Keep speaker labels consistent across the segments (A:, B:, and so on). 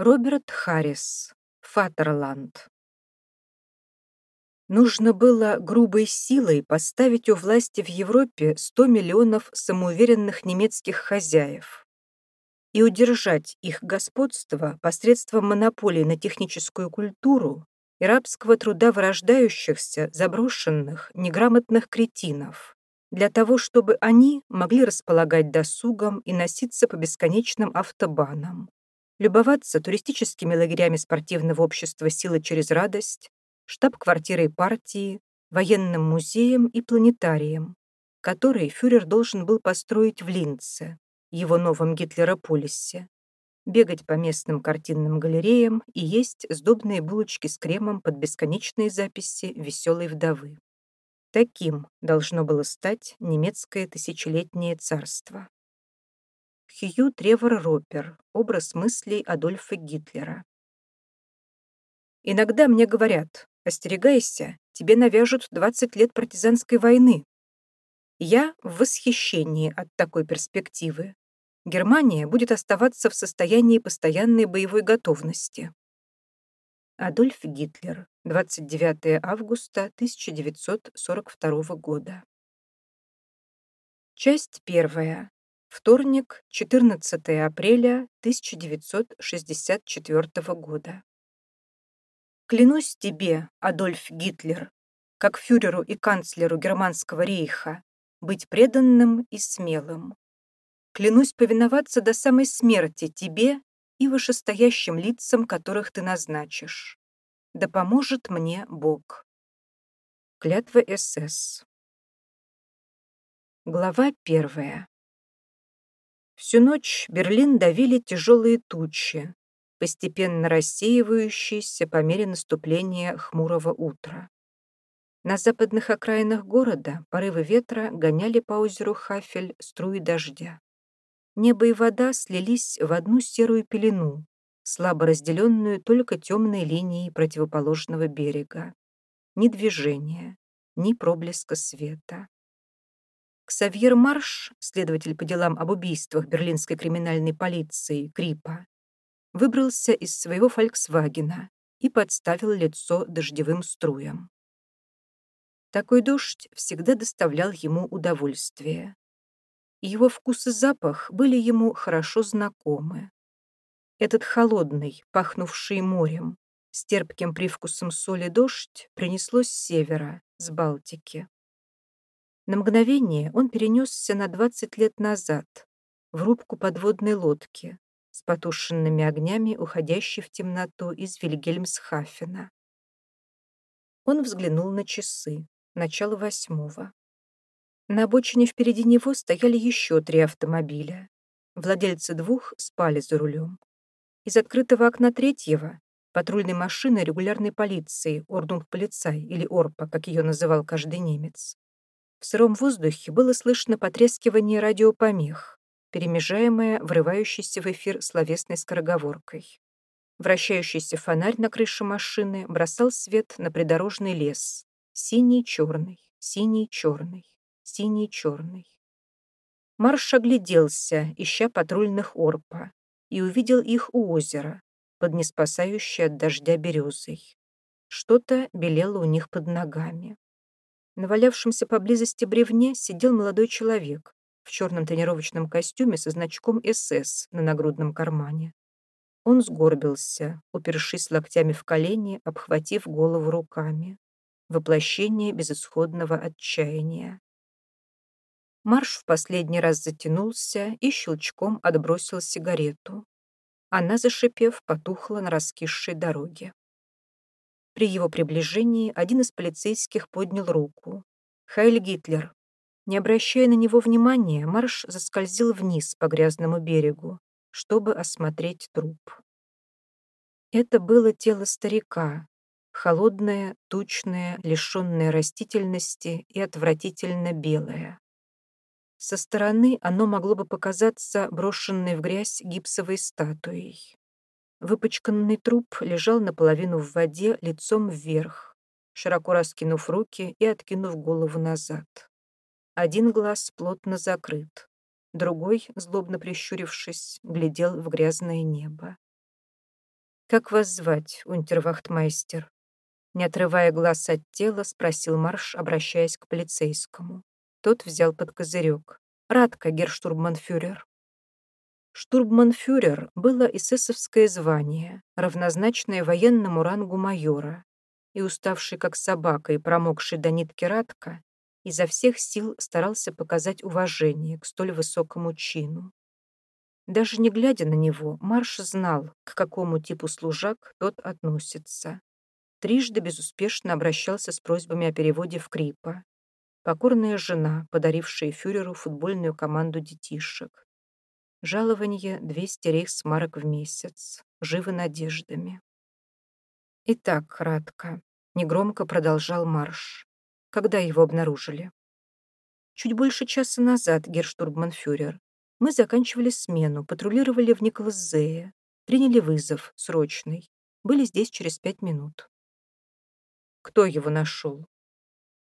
A: Роберт Харрис. Фатерланд. Нужно было грубой силой поставить у власти в Европе 100 миллионов самоуверенных немецких хозяев и удержать их господство посредством монополии на техническую культуру и рабского труда вырождающихся, заброшенных, неграмотных кретинов, для того, чтобы они могли располагать досугом и носиться по бесконечным автобанам, любоваться туристическими лагерями спортивного общества «Сила через радость», штаб-квартирой партии, военным музеем и планетарием, который фюрер должен был построить в Линце, его новом Гитлерополисе, бегать по местным картинным галереям и есть сдобные булочки с кремом под бесконечные записи «Веселой вдовы». Таким должно было стать немецкое тысячелетнее царство. Хью Тревор Ропер. Образ мыслей Адольфа Гитлера. Иногда мне говорят, остерегайся, тебе навяжут 20 лет партизанской войны. Я в восхищении от такой перспективы. Германия будет оставаться в состоянии постоянной боевой готовности. Адольф Гитлер. 29 августа 1942 года. Часть первая. Вторник, 14 апреля 1964 года. Клянусь тебе, Адольф Гитлер, как фюреру и канцлеру Германского рейха, быть преданным и смелым. Клянусь повиноваться до самой смерти тебе и вышестоящим лицам, которых ты назначишь. Да поможет мне Бог. Клятва СС. Глава первая. Всю ночь Берлин давили тяжелые тучи, постепенно рассеивающиеся по мере наступления хмурого утра. На западных окраинах города порывы ветра гоняли по озеру Хафель струи дождя. Небо и вода слились в одну серую пелену, слабо разделенную только темной линией противоположного берега. Ни движения, ни проблеска света. Ксавьер Марш, следователь по делам об убийствах берлинской криминальной полиции, Крипа, выбрался из своего «Фольксвагена» и подставил лицо дождевым струям. Такой дождь всегда доставлял ему удовольствие. Его вкус и запах были ему хорошо знакомы. Этот холодный, пахнувший морем, с терпким привкусом соли дождь принеслось с севера, с Балтики. На мгновение он перенесся на 20 лет назад, в рубку подводной лодки, с потушенными огнями, уходящей в темноту из Вильгельмсхафена. Он взглянул на часы, начало восьмого. На обочине впереди него стояли еще три автомобиля. Владельцы двух спали за рулем. Из открытого окна третьего патрульной машины регулярной полиции, Ордунг-полицай или Орпа, как ее называл каждый немец, в сыром воздухе было слышно потрескивание радиопомех, перемежаемое врывающейся в эфир словесной скороговоркой. Вращающийся фонарь на крыше машины бросал свет на придорожный лес. Синий-черный, синий-черный, синий-черный. Марш огляделся, ища патрульных Орпа, и увидел их у озера, под неспасающей от дождя березой. Что-то белело у них под ногами. На валявшемся поблизости бревне сидел молодой человек в черном тренировочном костюме со значком «СС» на нагрудном кармане. Он сгорбился, упершись локтями в колени, обхватив голову руками. Воплощение безысходного отчаяния. Марш в последний раз затянулся и щелчком отбросил сигарету. Она, зашипев, потухла на раскисшей дороге. При его приближении один из полицейских поднял руку. «Хайль Гитлер». Не обращая на него внимания, Марш заскользил вниз по грязному берегу, чтобы осмотреть труп. Это было тело старика, холодное, тучное, лишенное растительности и отвратительно белое. Со стороны оно могло бы показаться брошенной в грязь гипсовой статуей. Выпачканный труп лежал наполовину в воде лицом вверх, широко раскинув руки и откинув голову назад. Один глаз плотно закрыт, другой, злобно прищурившись, глядел в грязное небо. «Как вас звать, унтервахтмайстер?» Не отрывая глаз от тела, спросил Марш, обращаясь к полицейскому. Тот взял под козырек. «Радко, герштурбманфюрер». Штурбманфюрер было эсэсовское звание, равнозначное военному рангу майора, и уставший как собака и промокший до нитки Радко изо всех сил старался показать уважение к столь высокому чину. Даже не глядя на него, Марш знал, к какому типу служак тот относится. Трижды безуспешно обращался с просьбами о переводе в Крипа. Покорная жена, подарившая фюреру футбольную команду детишек. Жалование 200 рейхсмарок в месяц. Живы надеждами. Итак, кратко. Негромко продолжал Марш. Когда его обнаружили? Чуть больше часа назад, герштурбманфюрер. Мы заканчивали смену, патрулировали в Николазее, приняли вызов, срочный. Были здесь через пять минут. Кто его нашел?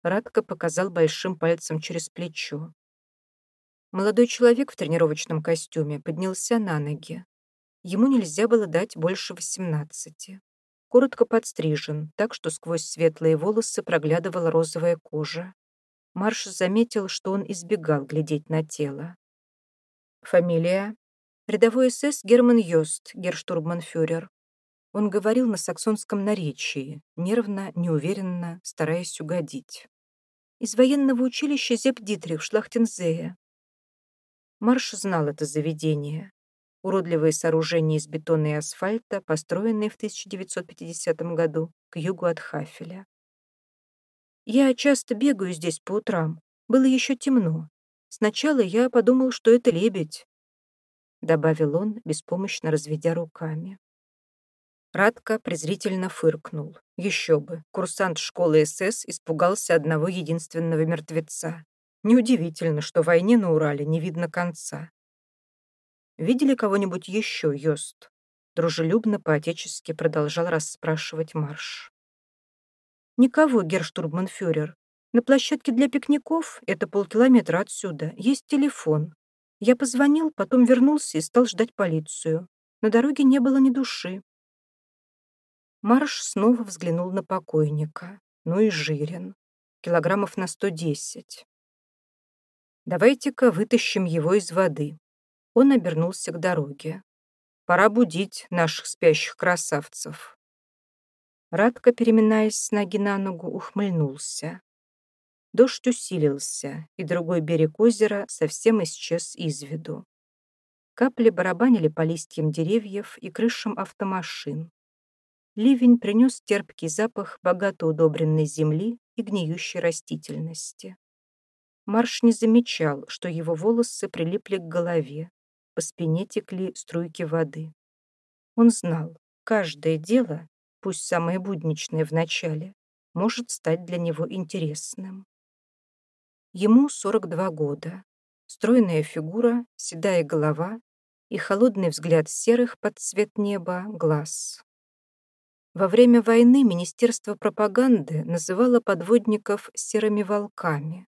A: Радко показал большим пальцем через плечо. Молодой человек в тренировочном костюме поднялся на ноги. Ему нельзя было дать больше восемнадцати. Коротко подстрижен, так что сквозь светлые волосы проглядывала розовая кожа. Марш заметил, что он избегал глядеть на тело. Фамилия? Рядовой СС Герман Йост, герштурбманфюрер. Он говорил на саксонском наречии, нервно, неуверенно, стараясь угодить. Из военного училища Зеп Дитрих в Шлахтензее. Марш знал это заведение. Уродливые сооружения из бетона и асфальта, построенные в 1950 году к югу от Хафеля. «Я часто бегаю здесь по утрам. Было еще темно. Сначала я подумал, что это лебедь», — добавил он, беспомощно разведя руками. Радко презрительно фыркнул. Еще бы, курсант школы СС испугался одного единственного мертвеца. Неудивительно, что войне на Урале не видно конца. «Видели кого-нибудь еще, Йост?» Дружелюбно, по-отечески продолжал расспрашивать Марш. «Никого, герштурбманфюрер. На площадке для пикников, это полкилометра отсюда, есть телефон. Я позвонил, потом вернулся и стал ждать полицию. На дороге не было ни души. Марш снова взглянул на покойника. Ну и жирен. Килограммов на 110. «Давайте-ка вытащим его из воды». Он обернулся к дороге. «Пора будить наших спящих красавцев». Радко, переминаясь с ноги на ногу, ухмыльнулся. Дождь усилился, и другой берег озера совсем исчез из виду. Капли барабанили по листьям деревьев и крышам автомашин. Ливень принес терпкий запах богато удобренной земли и гниющей растительности. Марш не замечал, что его волосы прилипли к голове, по спине текли струйки воды. Он знал, каждое дело, пусть самое будничное в начале, может стать для него интересным. Ему 42 года. Стройная фигура, седая голова и холодный взгляд серых под цвет неба глаз. Во время войны Министерство пропаганды называло подводников «серыми волками».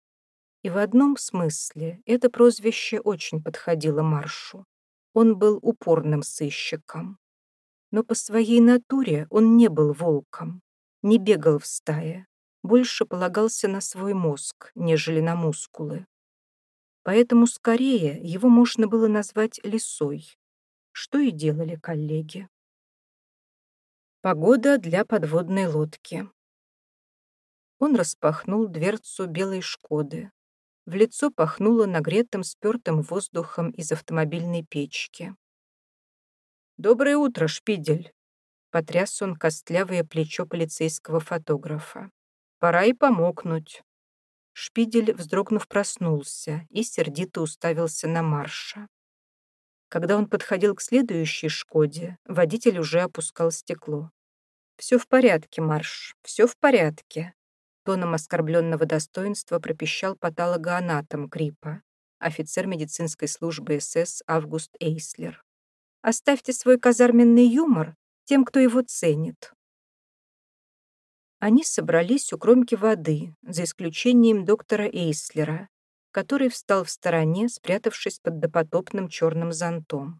A: И в одном смысле это прозвище очень подходило Маршу. Он был упорным сыщиком. Но по своей натуре он не был волком, не бегал в стае, больше полагался на свой мозг, нежели на мускулы. Поэтому скорее его можно было назвать лисой, что и делали коллеги. Погода для подводной лодки. Он распахнул дверцу белой «Шкоды». В лицо пахнуло нагретым спёртым воздухом из автомобильной печки. «Доброе утро, Шпидель!» Потряс он костлявое плечо полицейского фотографа. Пора и помокнуть. Шпидель, вздрогнув, проснулся и сердито уставился на Марша. Когда он подходил к следующей «Шкоде», водитель уже опускал стекло. «Все в порядке, Марш, все в порядке», тоном оскорбленного достоинства пропищал патологоанатом Крипа, офицер медицинской службы СС Август Эйслер. «Оставьте свой казарменный юмор тем, кто его ценит. Они собрались у кромки воды, за исключением доктора Эйслера, который встал в стороне, спрятавшись под допотопным черным зонтом.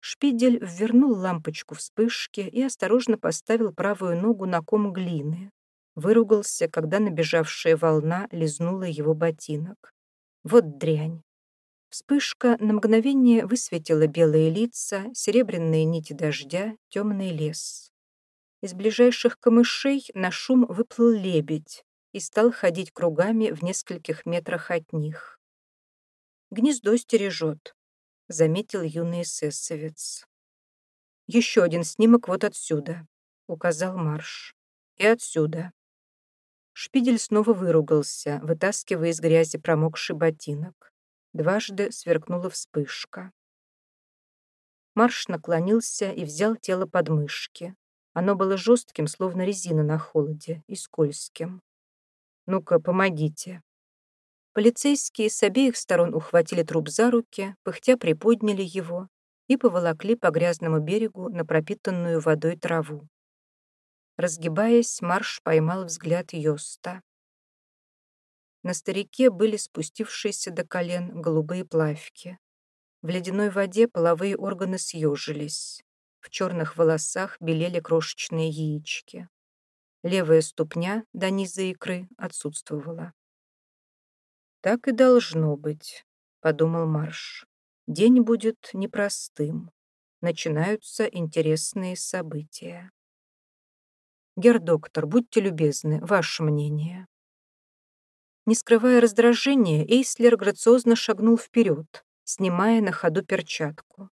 A: Шпидель ввернул лампочку вспышки и осторожно поставил правую ногу на ком глины. Выругался, когда набежавшая волна лизнула его ботинок. Вот дрянь. Вспышка на мгновение высветила белые лица, серебряные нити дождя, темный лес. Из ближайших камышей на шум выплыл лебедь и стал ходить кругами в нескольких метрах от них. «Гнездо стережет», — заметил юный эсэсовец. «Еще один снимок вот отсюда», — указал Марш. «И отсюда». Шпидель снова выругался, вытаскивая из грязи промокший ботинок. Дважды сверкнула вспышка. Марш наклонился и взял тело под мышки. Оно было жестким, словно резина на холоде, и скользким. «Ну-ка, помогите», Полицейские с обеих сторон ухватили труп за руки, пыхтя приподняли его и поволокли по грязному берегу на пропитанную водой траву. Разгибаясь, Марш поймал взгляд Йоста. На старике были спустившиеся до колен голубые плавки. В ледяной воде половые органы съежились. В черных волосах белели крошечные яички. Левая ступня до низа икры отсутствовала. «Так и должно быть», — подумал Марш. «День будет непростым. Начинаются интересные события». «Гердоктор, будьте любезны, ваше мнение». Не скрывая раздражения, Эйслер грациозно шагнул вперед, снимая на ходу перчатку.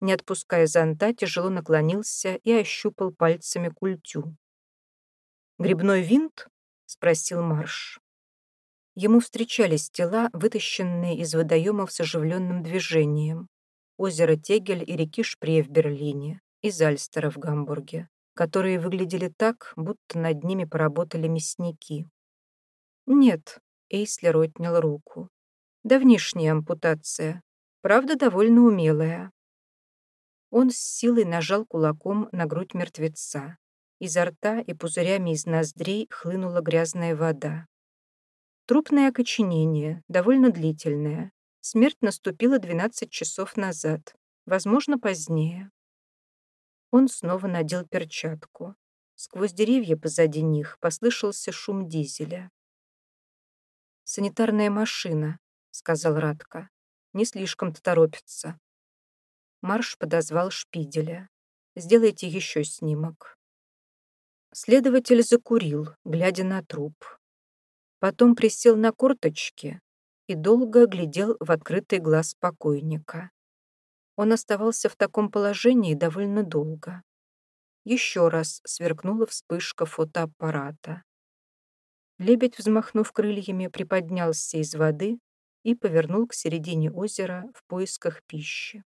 A: Не отпуская зонта, тяжело наклонился и ощупал пальцами культю. «Грибной винт?» — спросил Марш. Ему встречались тела, вытащенные из водоемов с оживленным движением. Озеро Тегель и реки Шпрее в Берлине, и Зальстера в Гамбурге, которые выглядели так, будто над ними поработали мясники. «Нет», — Эйслер отнял руку. «Давнишняя ампутация. Правда, довольно умелая». Он с силой нажал кулаком на грудь мертвеца. Изо рта и пузырями из ноздрей хлынула грязная вода. Трупное окоченение, довольно длительное. Смерть наступила 12 часов назад, возможно, позднее. Он снова надел перчатку. Сквозь деревья позади них послышался шум дизеля. «Санитарная машина», — сказал Радко. «Не слишком-то торопится». Марш подозвал Шпиделя. «Сделайте еще снимок». Следователь закурил, глядя на труп. Потом присел на корточки и долго глядел в открытый глаз покойника. Он оставался в таком положении довольно долго. Еще раз сверкнула вспышка фотоаппарата. Лебедь, взмахнув крыльями, приподнялся из воды и повернул к середине озера в поисках пищи.